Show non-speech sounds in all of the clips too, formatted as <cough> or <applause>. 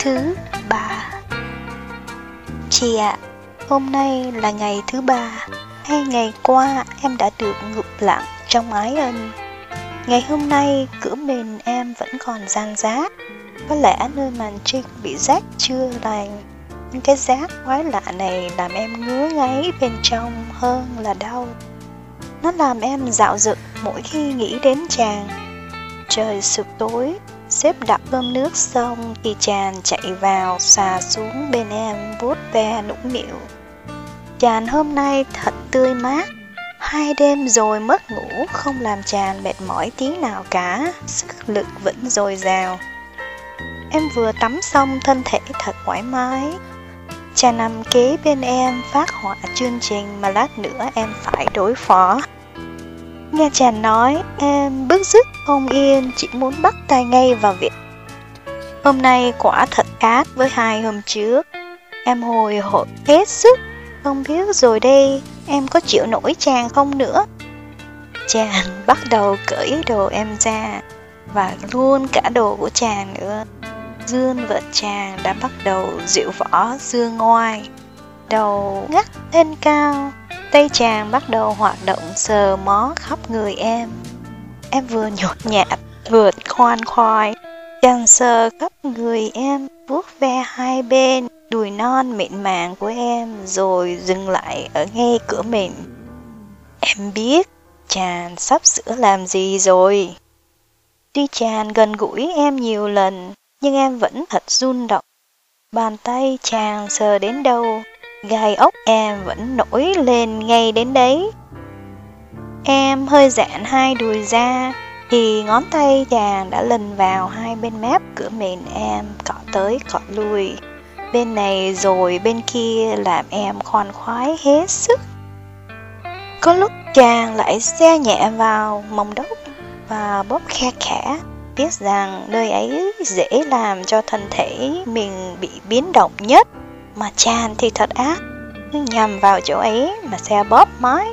Thứ ba. Chị ạ, à, hôm nay là ngày thứ ba. Hai ngày qua em đã được ngụp lặng trong ái ân. Ngày hôm nay cửa mền em vẫn còn gian giá Có lẽ nơi màn trinh bị rách chưa lành. Nhưng cái rác quái lạ này làm em ngứa ngáy bên trong hơn là đau. Nó làm em dạo dựng mỗi khi nghĩ đến chàng. Trời sụp tối Xếp đặt cơm nước xong thì chàng chạy vào xà xuống bên em vuốt ve nũng nịu. Chàng hôm nay thật tươi mát, hai đêm rồi mất ngủ không làm chàng mệt mỏi tí nào cả, sức lực vẫn dồi dào. Em vừa tắm xong thân thể thật thoải mái. Chàng nằm kế bên em phát họa chương trình mà lát nữa em phải đối phó. Nghe chàng nói, em bức rứt không yên, chỉ muốn bắt tay ngay vào việc. Hôm nay quả thật khác với hai hôm trước. Em hồi hộp hết sức, không biết rồi đây em có chịu nổi chàng không nữa. Chàng bắt đầu cởi đồ em ra, và luôn cả đồ của chàng nữa. Dương vợ chàng đã bắt đầu dịu võ dương ngoài đầu ngắt lên cao, Tay chàng bắt đầu hoạt động sờ mó khắp người em. Em vừa nhột nhạt, vừa khoan khoái. Chàng sờ khắp người em, vuốt ve hai bên, đùi non mịn màng của em, rồi dừng lại ở ngay cửa mình. Em biết, chàng sắp sửa làm gì rồi. Tuy chàng gần gũi em nhiều lần, nhưng em vẫn thật run động. Bàn tay chàng sờ đến đâu, gai ốc em vẫn nổi lên ngay đến đấy. Em hơi giãn hai đùi ra, thì ngón tay chàng đã lần vào hai bên mép cửa mền em cọ tới cọ lui. Bên này rồi bên kia làm em khoan khoái hết sức. Có lúc chàng lại xe nhẹ vào mông đốc và bóp khe khẽ, biết rằng nơi ấy dễ làm cho thân thể mình bị biến động nhất mà chàng thì thật ác. Cứ nhằm vào chỗ ấy mà xe bóp mái.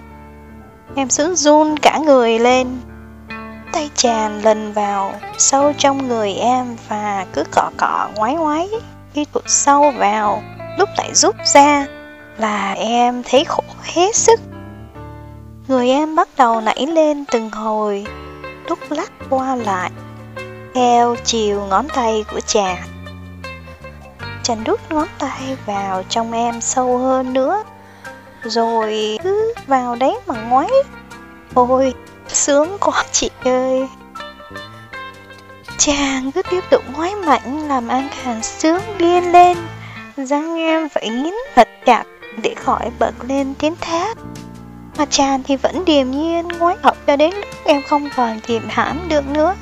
Em sướng run cả người lên. Tay chàng lần vào, sâu trong người em và cứ cọ cọ ngoái ngoái. Khi tụt sâu vào, lúc lại rút ra là em thấy khổ hết sức. Người em bắt đầu nảy lên từng hồi, lúc lắc qua lại theo chiều ngón tay của chàng. Chàng đút ngón tay vào trong em sâu hơn nữa. Rồi cứ vào đấy mà ngoáy Ôi, sướng quá chị ơi. Chàng cứ tiếp tục ngoáy mạnh làm anh càng sướng điên lên. Răng em phải nghiến thật chặt để khỏi bật lên tiếng thét. Mà chàng thì vẫn điềm nhiên ngoái học cho đến lúc em không còn kìm hãm được nữa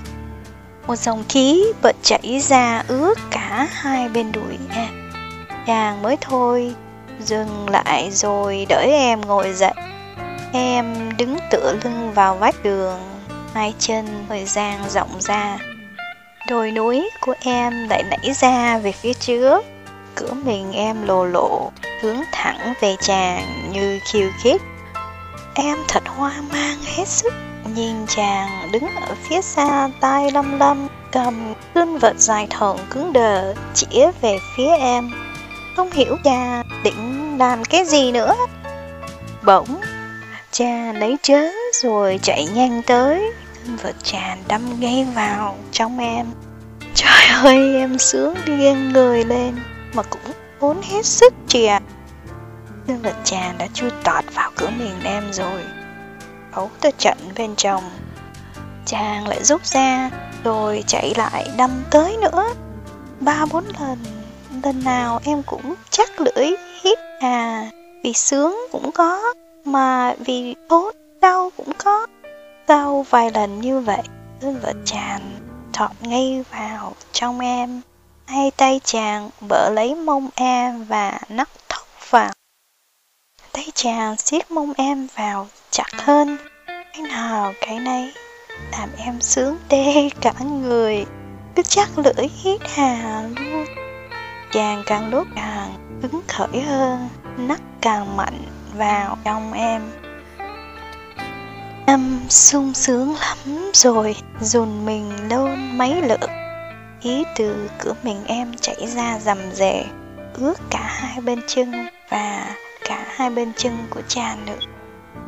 một dòng khí bật chảy ra ướt cả hai bên đùi em. Chàng mới thôi, dừng lại rồi đợi em ngồi dậy. Em đứng tựa lưng vào vách đường, hai chân hơi dang rộng ra. Đồi núi của em lại nảy ra về phía trước, cửa mình em lồ lộ, hướng thẳng về chàng như khiêu khích. Em thật hoang mang hết sức Nhìn chàng đứng ở phía xa tay lâm lâm Cầm cương vật dài thọn cứng đờ Chỉ về phía em. Không hiểu cha định làm cái gì nữa. Bỗng, Cha lấy chớ rồi chạy nhanh tới. Cương vật chàng đâm ngay vào trong em. Trời ơi, em sướng điên người lên, Mà cũng muốn hết sức chị ạ. Vật chàng đã chui tọt vào cửa miệng em rồi ấu từ trận bên chồng Chàng lại rút ra, Rồi chạy lại đâm tới nữa. Ba bốn lần Lần nào em cũng chắc lưỡi, hít à Vì sướng cũng có, Mà vì tốt, đau cũng có. Sau vài lần như vậy Hương vợ chàng thọt ngay vào trong em. Hai tay chàng bỡ lấy mông em và nắp thốc vào. Tay chàng siết mông em vào chặt hơn. Cái nào cái nấy. Làm em sướng tê <laughs> cả người. Cứ chắc lưỡi hít hà luôn Chàng càng lúc càng hứng khởi hơn. Nắc càng mạnh vào trong em. Em sung sướng lắm rồi. Dùn mình lôn mấy lượt. Ý từ cửa mình em chảy ra rầm rề, ướt cả hai bên chân và cả hai bên chân của chàng nữa.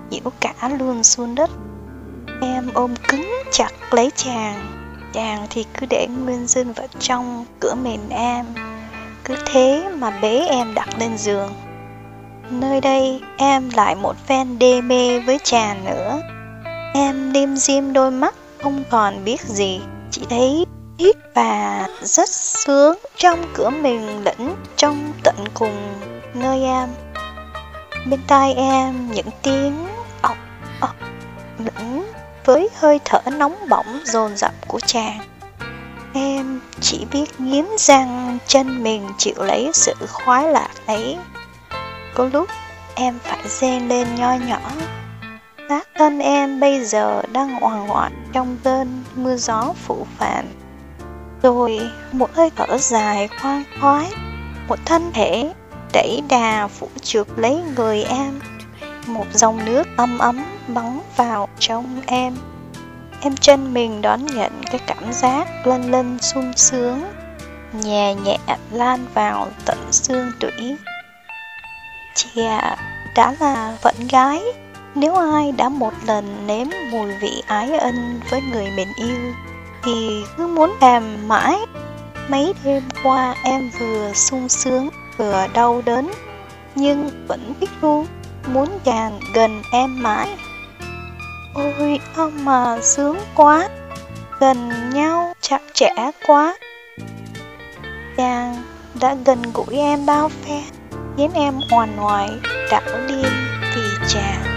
Nhiễu cả luôn xuống đất. Em ôm cứng chặt lấy chàng, chàng thì cứ để nguyên dinh vào trong cửa mình em. Cứ thế mà bế em đặt lên giường. Nơi đây em lại một phen đê mê với chàng nữa. Em đêm diêm đôi mắt không còn biết gì, chỉ thấy hít và rất sướng trong cửa mình lẫn trong tận cùng nơi em. Bên tai em những tiếng lẫn với hơi thở nóng bỏng dồn dập của chàng. Em chỉ biết nghiến răng chân mình chịu lấy sự khoái lạc ấy. Có lúc em phải rên lên nho nhỏ Tác thân em bây giờ đang hoàng hoạn trong cơn mưa gió phụ phản. Rồi một hơi thở dài khoan khoái, một thân thể đẩy đà phủ trượt lấy người em. Một dòng nước ấm ấm bắn vào trong em. Em chân mình đón nhận cái cảm giác lân lân sung sướng, nhẹ nhẹ lan vào tận xương tủy. Chị ạ, đã là vận gái nếu ai đã một lần nếm mùi vị ái ân với người mình yêu Thì cứ muốn làm mãi Mấy đêm qua em vừa sung sướng vừa đau đớn Nhưng vẫn thích luôn muốn chàng gần em mãi. Ôi ông mà sướng quá Gần nhau chặt chẽ quá. Chàng đã gần gũi em bao phen, Khiến em hoàn hoài đảo điên vì chàng.